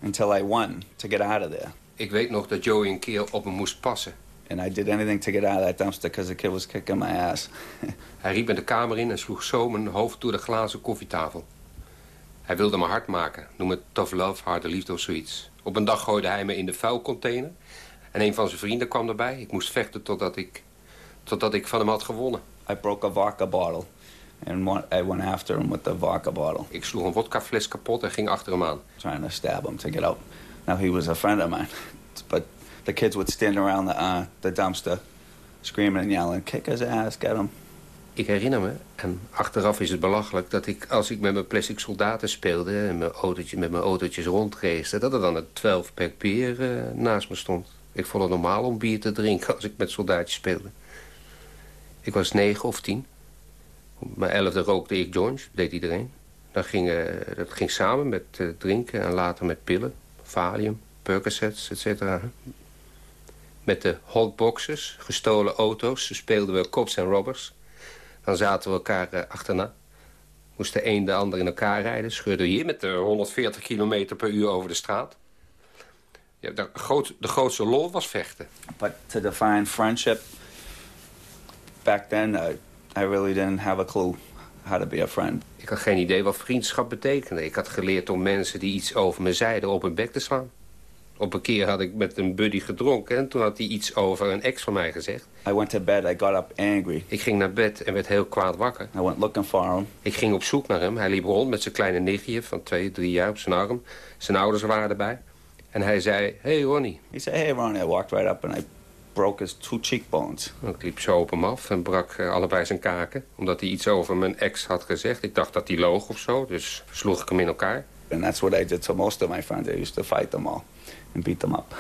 until I won to get out of there. Ik weet nog dat Joey een keer op hem moest passen. And I did anything to get out of that dumpster because the kid was kicking my ass. [laughs] Hij riep in de kamer in en sloeg zo mijn hoofd door de glazen koffietafel. Hij wilde me hard maken, noem het tough love, harde liefde of zoiets. Op een dag gooide hij me in de vuilcontainer. En een van zijn vrienden kwam erbij. Ik moest vechten totdat ik, totdat ik van hem had gewonnen. I broke a vodka bottle. And I went after him with the vodka bottle. Ik sloeg een vodkafles kapot en ging achter hem aan. Trying to stab him to get out. Now he was a friend of mine. But the kids would stand around the, uh, the dumpster screaming and yelling, kick his ass, get him. Ik herinner me, en achteraf is het belachelijk... dat ik, als ik met mijn plastic soldaten speelde... en mijn autootje, met mijn autootjes rondreisde... dat er dan een 12 pack bier naast me stond. Ik vond het normaal om bier te drinken als ik met soldaatjes speelde. Ik was negen of tien. Op mijn elfde rookte ik joints, deed iedereen. Dat ging, uh, dat ging samen met uh, drinken en later met pillen. Valium, Percocets, et cetera. Met de hotboxes, gestolen auto's, speelden we cops en robbers. Dan zaten we elkaar uh, achterna. Moest de een de ander in elkaar rijden. Scheurden we hier met de 140 km per uur over de straat. Ja, de, groot, de grootste lol was vechten. But to define friendship, back then I, I really didn't have a clue how to be a friend. Ik had geen idee wat vriendschap betekende. Ik had geleerd om mensen die iets over me zeiden op hun bek te slaan. Op een keer had ik met een buddy gedronken en toen had hij iets over een ex van mij gezegd. I went to bed, I got up angry. Ik ging naar bed en werd heel kwaad wakker. I went looking for him. Ik ging op zoek naar hem. Hij liep rond met zijn kleine nichtje van twee, drie jaar op zijn arm. Zijn ouders waren erbij. En hij zei, hey Ronnie. He said, hey Ronnie. I walked right up and I broke his two cheekbones. Ik liep zo op hem af en brak uh, allebei zijn kaken. Omdat hij iets over mijn ex had gezegd. Ik dacht dat hij loog of zo, dus sloeg ik hem in elkaar. And that's what I did to most of my friends. I used to fight them all and beat them up.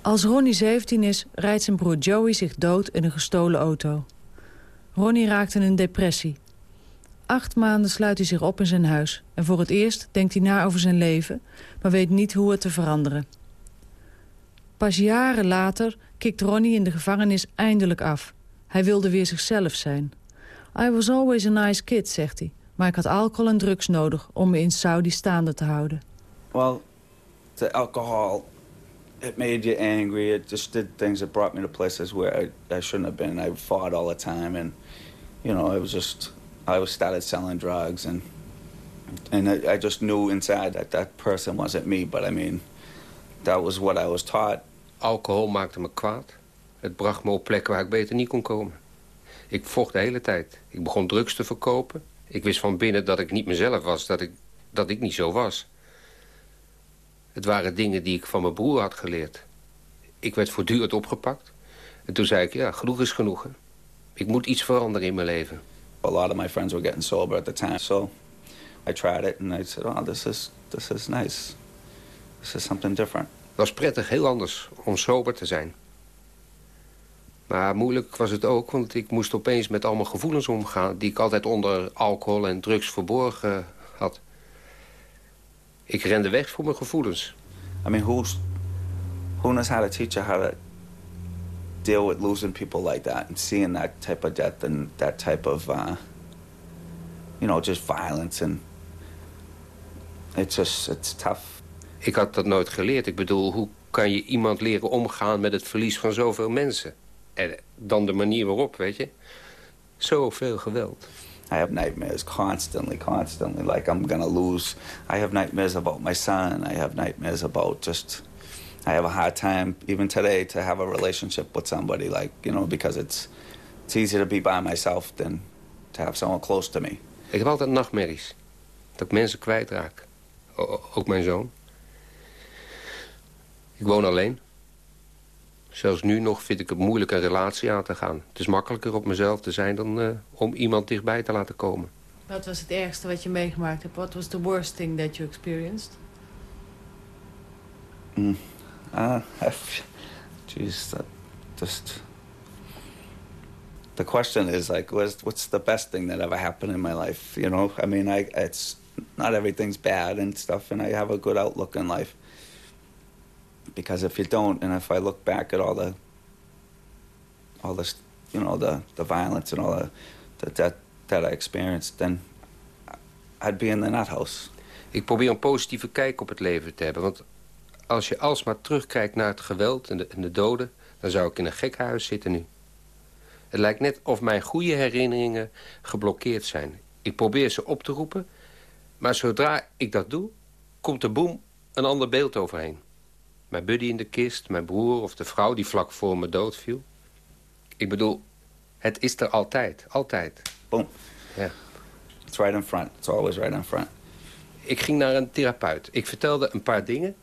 Als Ronnie 17 is, rijdt zijn broer Joey zich dood in een gestolen auto. Ronnie raakt in een depressie. Acht maanden sluit hij zich op in zijn huis. En voor het eerst denkt hij na over zijn leven, maar weet niet hoe het te veranderen. Pas jaren later kikt Ronnie in de gevangenis eindelijk af. Hij wilde weer zichzelf zijn. I was always a nice kid, zegt hij. Maar ik had alcohol en drugs nodig om me in Saudi staande te houden. Well, the alcohol it made you angry. It just did things that brought me to places where I, I shouldn't have been. I fought all the time, and you know, I was just I was started selling drugs, and and I, I just knew inside that that person wasn't me. But I mean, that was what I was taught. Alcohol maakte me kwaad. Het bracht me op plekken waar ik beter niet kon komen. Ik vocht de hele tijd. Ik begon drugs te verkopen. Ik wist van binnen dat ik niet mezelf was, dat ik, dat ik niet zo was. Het waren dingen die ik van mijn broer had geleerd. Ik werd voortdurend opgepakt. En toen zei ik, ja, genoeg is genoeg. Hè. Ik moet iets veranderen in mijn leven. A lot of my friends were getting sober at the time, so I tried it and I said, oh, this is, this is nice. This is something different. Het was prettig, heel anders, om sober te zijn. Maar moeilijk was het ook, want ik moest opeens met al mijn gevoelens omgaan... die ik altijd onder alcohol en drugs verborgen had. Ik rende weg voor mijn gevoelens. I mean, who's, who knows how to teach you how to deal with losing people like that and seeing that type of death and that type of, uh, you know, just violence and it's just, it's tough. Ik had dat nooit geleerd. Ik bedoel, hoe kan je iemand leren omgaan met het verlies van zoveel mensen? En dan de manier waarop, weet je? Zoveel geweld. I have nightmares constantly, constantly. Like I'm gonna lose. I have nightmares about my son. I have nightmares about just. I have a hard time even today to have a relationship with somebody. Like you know, because it's it's easier to be by myself than to have someone close to me. Ik heb altijd nachtmerries. Dat ik mensen kwijtraak. O ook mijn zoon. Ik woon alleen. Zelfs nu nog vind ik het moeilijk een relatie aan te gaan. Het is makkelijker op mezelf te zijn dan uh, om iemand dichtbij te laten komen. Wat was het ergste wat je meegemaakt hebt? What was the worst thing that you experienced? Mm. Uh, [laughs] jeez, that just... The question is like, what's, what's the best thing that ever happened in my life? You know, I mean, I it's not everything's bad and stuff, and I have a good outlook in life. Because if you don't, and if I look back at all the, all this, you know, the the violence and all the, that that I experienced, then I'd be in the nut house. Ik probeer een positieve kijk op het leven te hebben, want als je alsmaar terugkijkt naar het geweld en de, en de doden, dan zou ik in een gekhuis zitten nu. Het lijkt net of mijn goede herinneringen geblokkeerd zijn. Ik probeer ze op te roepen, maar zodra ik dat doe, komt er boem een ander beeld overheen. Mijn buddy in de kist, mijn broer of de vrouw die vlak voor me doodviel. Ik bedoel, het is er altijd. Altijd. Boom. Ja. It's right in front. It's always right in front. Ik ging naar een therapeut. Ik vertelde een paar dingen.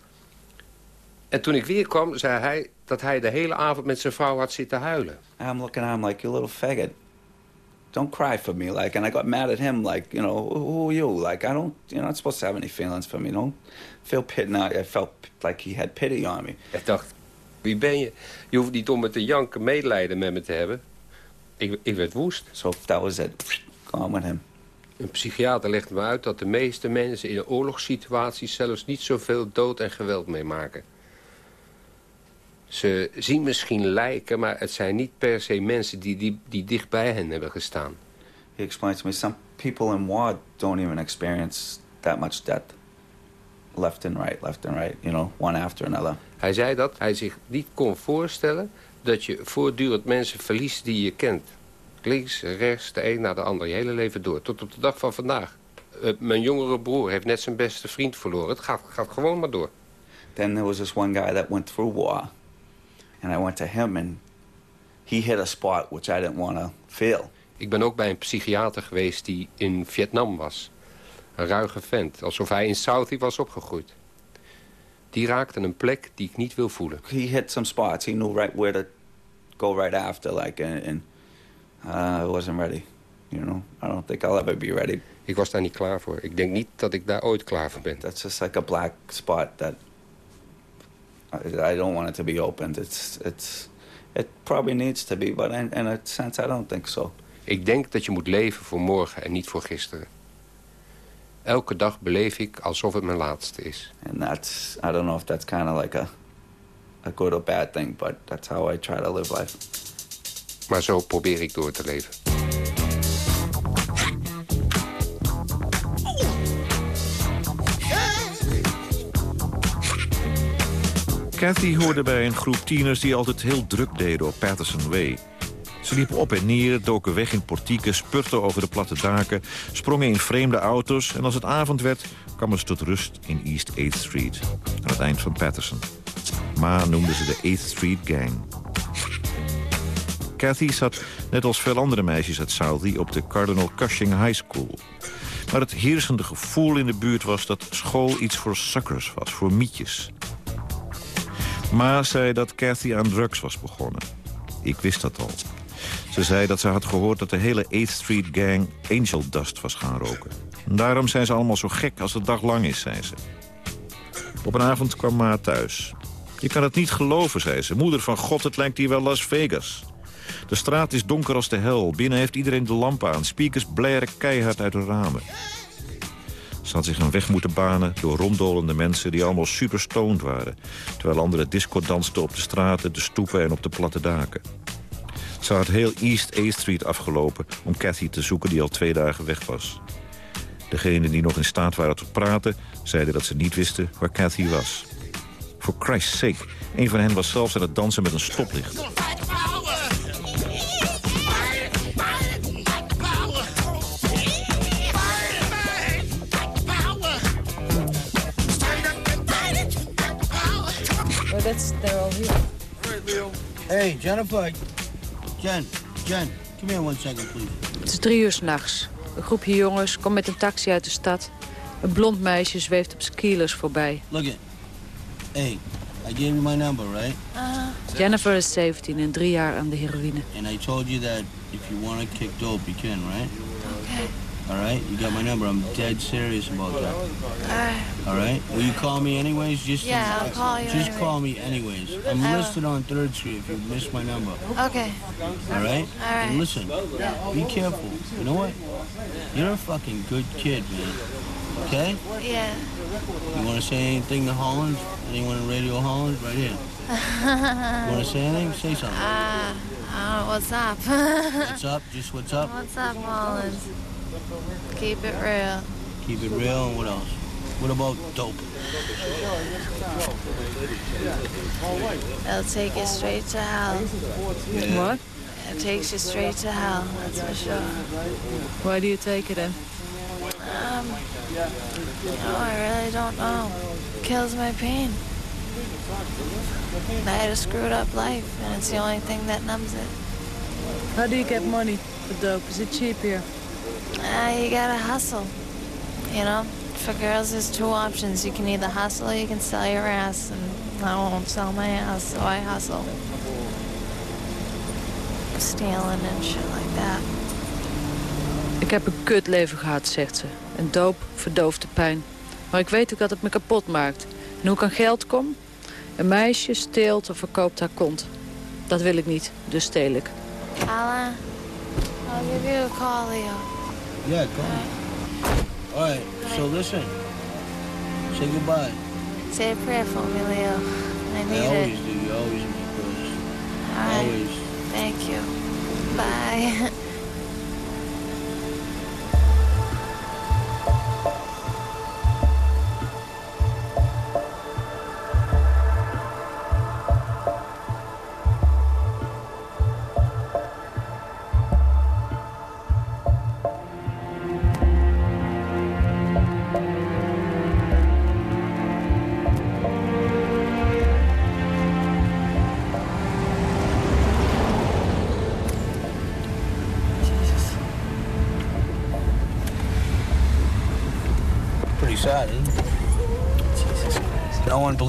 En toen ik weer kwam, zei hij dat hij de hele avond met zijn vrouw had zitten huilen. I'm looking at him like, you little faggot. Don't cry for me. Like, and I got mad at him. Like, you know, who are you? Like, I don't, you're not supposed to have any feelings for me. Don't feel pity. No, I felt like he had pity on me. Ik dacht, wie ben je? Je hoeft niet om me te janken medelijden met me te hebben. Ik, ik werd woest. So that was it. Gone with him. Een psychiater legde me uit dat de meeste mensen in oorlogssituaties zelfs niet zoveel dood en geweld meemaken. Ze zien misschien lijken, maar het zijn niet per se mensen die, die, die dicht bij hen hebben gestaan. He explained to me, some people in war don't even experience that much death. Left and right, left and right, you know, one after another. Hij zei dat hij zich niet kon voorstellen dat je voortdurend mensen verliest die je kent. Links, rechts, de een na de ander, je hele leven door. Tot op de dag van vandaag. Uh, mijn jongere broer heeft net zijn beste vriend verloren. Het gaat, gaat gewoon maar door. Then there was this one guy that went through war. And I went to him and he hit a spot which I didn't want to feel. Ik ben ook bij een psychiater geweest die in Vietnam was. Een ruige vent, alsof hij in Southie was opgegroeid. Die raakte een plek die ik niet wil voelen. He hit some spots. He knew right where to go right after. Like, and, and uh, I wasn't ready. You know, I don't think I'll ever be ready. Ik was daar niet klaar voor. Ik denk niet dat ik daar ooit klaar voor ben. That's just like a black spot that I, I don't want it to be opened. It's, it's, it probably needs to be, but in, in a sense I don't think so. Ik denk dat je moet leven voor morgen en niet voor gisteren. Elke dag beleef ik alsof het mijn laatste is. And that's, I don't know if that's kind of like a, a good or bad thing, but that's how I try to live life. Maar zo probeer ik door te leven. Kathy hoorde bij een groep tieners die altijd heel druk deden op Patterson Way. Ze liepen op en neer, doken weg in portieken, spurten over de platte daken... sprongen in vreemde auto's en als het avond werd... kwamen ze tot rust in East 8th Street, aan het eind van Patterson. Ma noemden ze de 8th Street Gang. Kathy zat, net als veel andere meisjes uit Southie... op de Cardinal Cushing High School. Maar het heersende gevoel in de buurt was dat school iets voor suckers was, voor mietjes. Ma zei dat Kathy aan drugs was begonnen. Ik wist dat al. Ze zei dat ze had gehoord dat de hele 8th Street Gang Angel Dust was gaan roken. En daarom zijn ze allemaal zo gek als de dag lang is, zei ze. Op een avond kwam Ma thuis. Je kan het niet geloven, zei ze. Moeder van God, het lijkt hier wel Las Vegas. De straat is donker als de hel. Binnen heeft iedereen de lamp aan. Speakers blaren keihard uit de ramen. Ze had zich een weg moeten banen door ronddolende mensen... die allemaal super stoned waren. Terwijl anderen disco dansten op de straten, de stoepen en op de platte daken. Ze had heel East A Street afgelopen om Cathy te zoeken die al twee dagen weg was. Degenen die nog in staat waren tot praten... zeiden dat ze niet wisten waar Cathy was. For Christ's sake, een van hen was zelfs aan het dansen met een stoplicht. That's, they're all here. Hey, Jennifer. Jen, Jen, come here one second, please. Het is drie uur s'nachts. Een groepje jongens komt met een taxi uit de stad. Een blond meisje zweeft op skilers voorbij. Look it. Hey, I gave you my number, right? Jennifer is 17 en drie jaar aan de heroïne. And I told you that if you want to kick dope, you can, right? Okay. All right, you got my number. I'm dead serious about that. All right. Will you call me anyways? Just Yeah, I'll call you Just anyway. call me anyways. I'm I will. listed on Third Street. If you missed my number. Okay. All right. All right. And listen, be careful. You know what? You're a fucking good kid, man. Okay. Yeah. You want to say anything to Holland? Anyone in Radio Holland? Right here. [laughs] You want to say anything? Say something. Ah, uh, what's up? [laughs] What's up? Just what's up? What's up, Holland? Keep it real. Keep it real. And what else? What about dope? It'll take you straight to hell. What? It takes you straight to hell, that's for sure. Why do you take it then? Um, you know, I really don't know. kills my pain. I had a screwed up life, and it's the only thing that numbs it. How do you get money for dope? Is it cheap here? Ah, you gotta hustle. You know, for girls, there's two options. You can either hustle or you can sell your ass, and I won't sell my ass, so I hustle. Stealing and shit like that. Ik heb een kutleven gehad, zegt ze. En doop verdooft de pijn. Maar ik weet ook dat het me kapot maakt. En hoe ik aan geld kom? Een meisje steelt of verkoopt haar kont. Dat wil ik niet, dus steel ik. Alan, I'll give you a call, Leo. Yeah, come. All right. So listen. Say goodbye. Say a prayer for me, Leo. I need I always it. do. You always make prayers. All right. Always. Thank you. Bye. [laughs]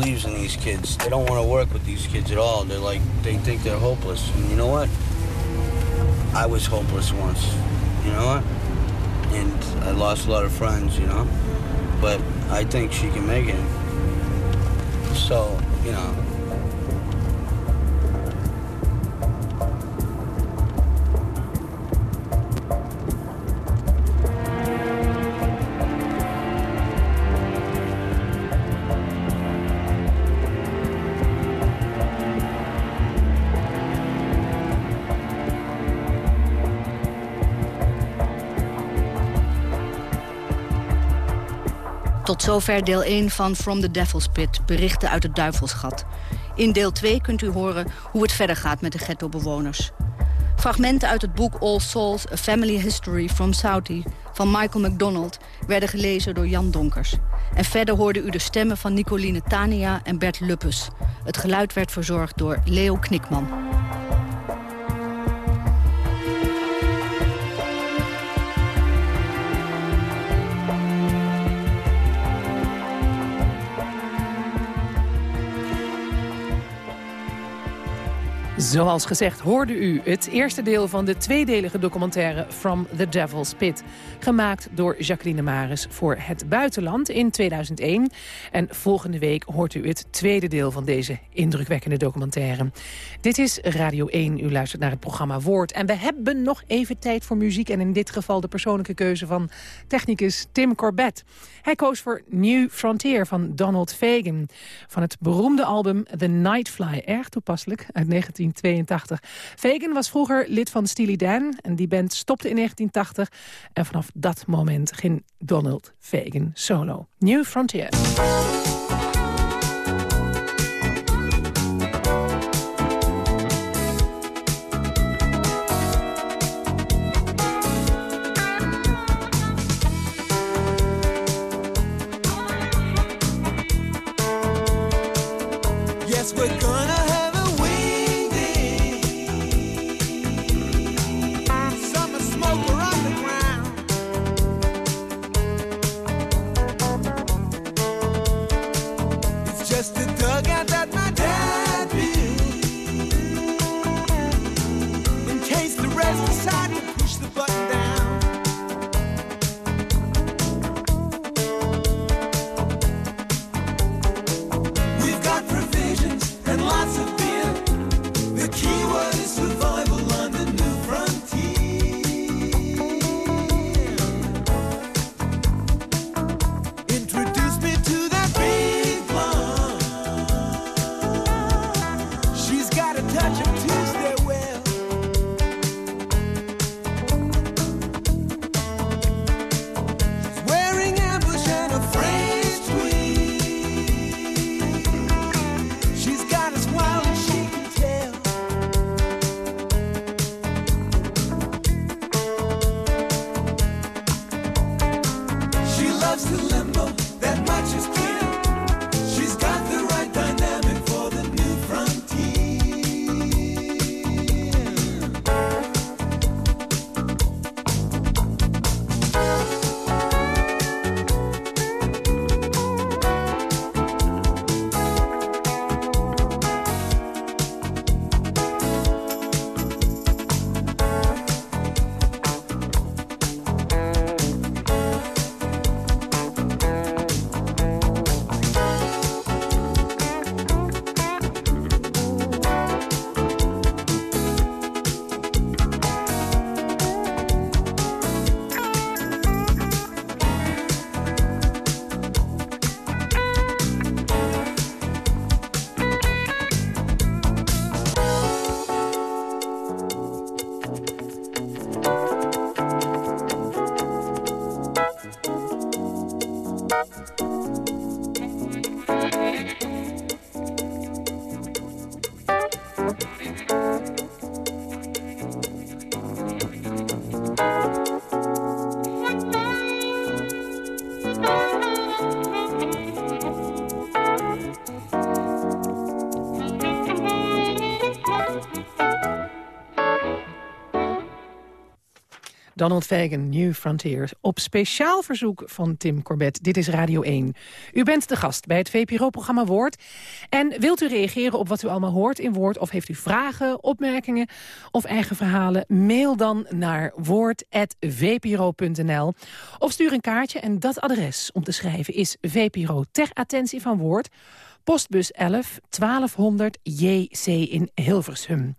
believes in these kids. They don't want to work with these kids at all. They're like, they think they're hopeless. And you know what? I was hopeless once. You know what? And I lost a lot of friends, you know? But I think she can make it. So, you know. Tot zover deel 1 van From the Devil's Pit, berichten uit het duivelsgat. In deel 2 kunt u horen hoe het verder gaat met de ghettobewoners. Fragmenten uit het boek All Souls, A Family History from Saudi van Michael McDonald werden gelezen door Jan Donkers. En verder hoorde u de stemmen van Nicoline Tania en Bert Luppes. Het geluid werd verzorgd door Leo Knikman. Zoals gezegd hoorde u het eerste deel van de tweedelige documentaire From the Devil's Pit. Gemaakt door Jacqueline Maris voor Het Buitenland in 2001. En volgende week hoort u het tweede deel van deze indrukwekkende documentaire. Dit is Radio 1, u luistert naar het programma Woord. En we hebben nog even tijd voor muziek en in dit geval de persoonlijke keuze van technicus Tim Corbett. Hij koos voor New Frontier van Donald Fagan. Van het beroemde album The Nightfly, erg toepasselijk, uit 1982. Fagan was vroeger lid van Steely Dan en die band stopte in 1980. En vanaf dat moment ging Donald Fagan solo. New Frontier. Donald Fagan, New Frontiers. Op speciaal verzoek van Tim Corbett. Dit is Radio 1. U bent de gast bij het VPRO-programma Woord. En wilt u reageren op wat u allemaal hoort in Woord... of heeft u vragen, opmerkingen of eigen verhalen... mail dan naar woord.vpro.nl. Of stuur een kaartje en dat adres om te schrijven is VPRO ter attentie van Woord... Postbus 11 1200 JC in Hilversum.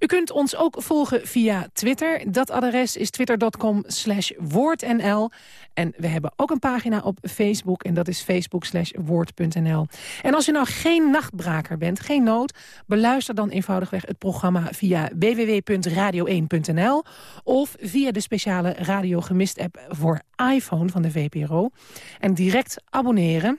U kunt ons ook volgen via Twitter. Dat adres is twitter.com slash woordnl. En we hebben ook een pagina op Facebook en dat is facebook slash woord.nl. En als u nou geen nachtbraker bent, geen nood... beluister dan eenvoudigweg het programma via www.radio1.nl... of via de speciale Radio Gemist app voor iPhone van de VPRO. En direct abonneren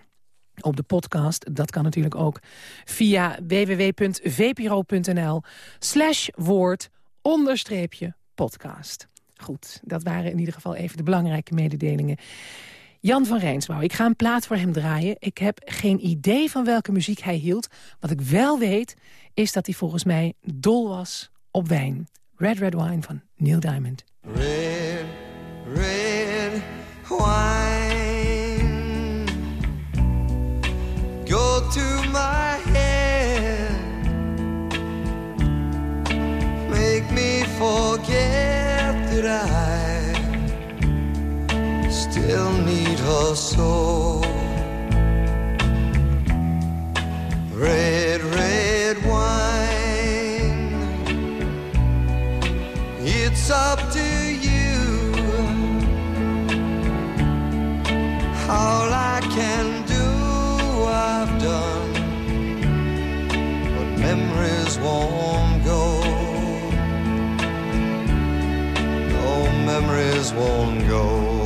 op de podcast. Dat kan natuurlijk ook via www.vpro.nl slash woord onderstreepje podcast. Goed, dat waren in ieder geval even de belangrijke mededelingen. Jan van Rijnswouw, ik ga een plaat voor hem draaien. Ik heb geen idee van welke muziek hij hield. Wat ik wel weet, is dat hij volgens mij dol was op wijn. Red Red Wine van Neil Diamond. Red, red wine. Forget that I still need her so. Red, red wine. It's up to you. All I can do, I've done. But memories won't go. Memories won't go.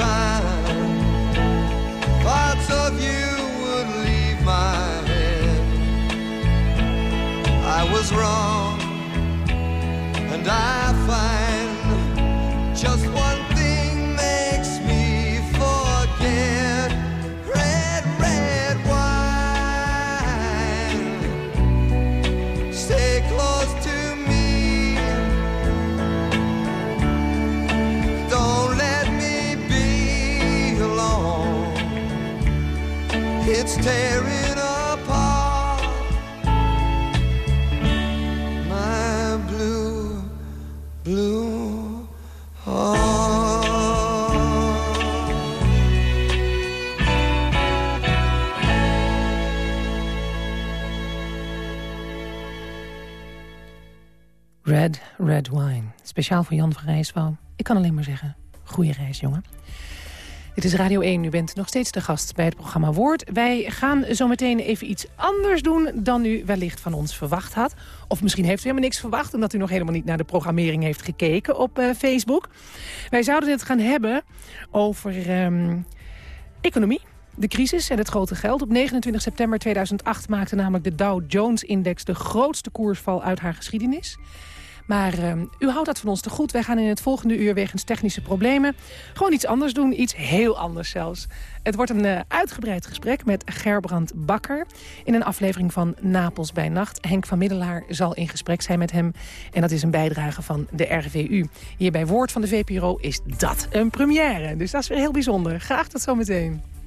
That Red Wine. Speciaal voor Jan van Rijswouw. Ik kan alleen maar zeggen, goede reis, jongen. Dit is Radio 1. U bent nog steeds de gast bij het programma Woord. Wij gaan zo meteen even iets anders doen dan u wellicht van ons verwacht had. Of misschien heeft u helemaal niks verwacht... omdat u nog helemaal niet naar de programmering heeft gekeken op eh, Facebook. Wij zouden het gaan hebben over ehm, economie. De crisis en het grote geld. Op 29 september 2008 maakte namelijk de Dow Jones-index... de grootste koersval uit haar geschiedenis. Maar ehm, u houdt dat van ons te goed. Wij gaan in het volgende uur wegens technische problemen... gewoon iets anders doen, iets heel anders zelfs. Het wordt een eh, uitgebreid gesprek met Gerbrand Bakker... in een aflevering van Napels bij Nacht. Henk van Middelaar zal in gesprek zijn met hem. En dat is een bijdrage van de RVU. Hier bij Woord van de VPRO is dat een première. Dus dat is weer heel bijzonder. Graag tot zometeen.